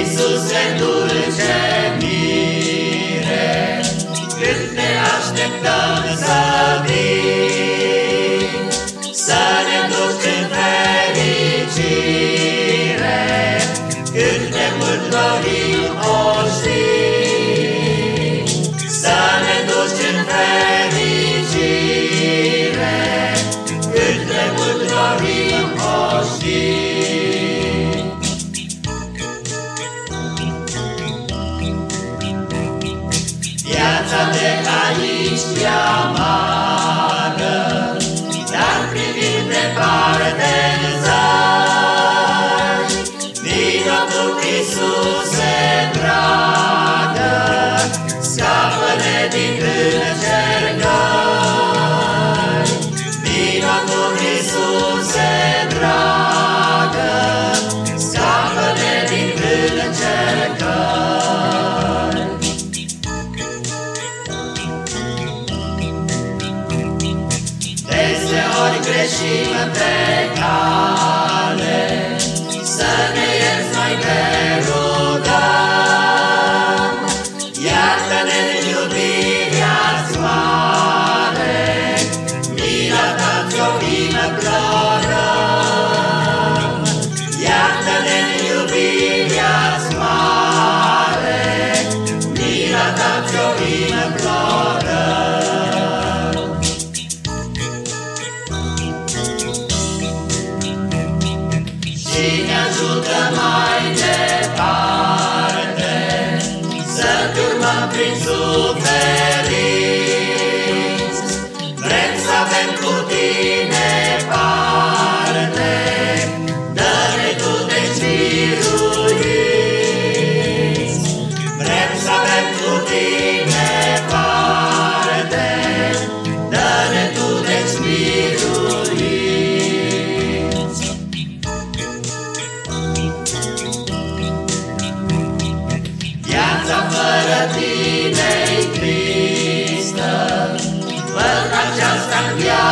Iisuse dulce, Viața de aici e amară, Dar privind departe în zări, Vino tu, Iisuse greșim pe cale, Să ne ierți noi te Și ne ajută mai departe Să urmăm prin suferinți. Vrem să avem cu tine Viața fără tine e tristă, fără aceasta viață.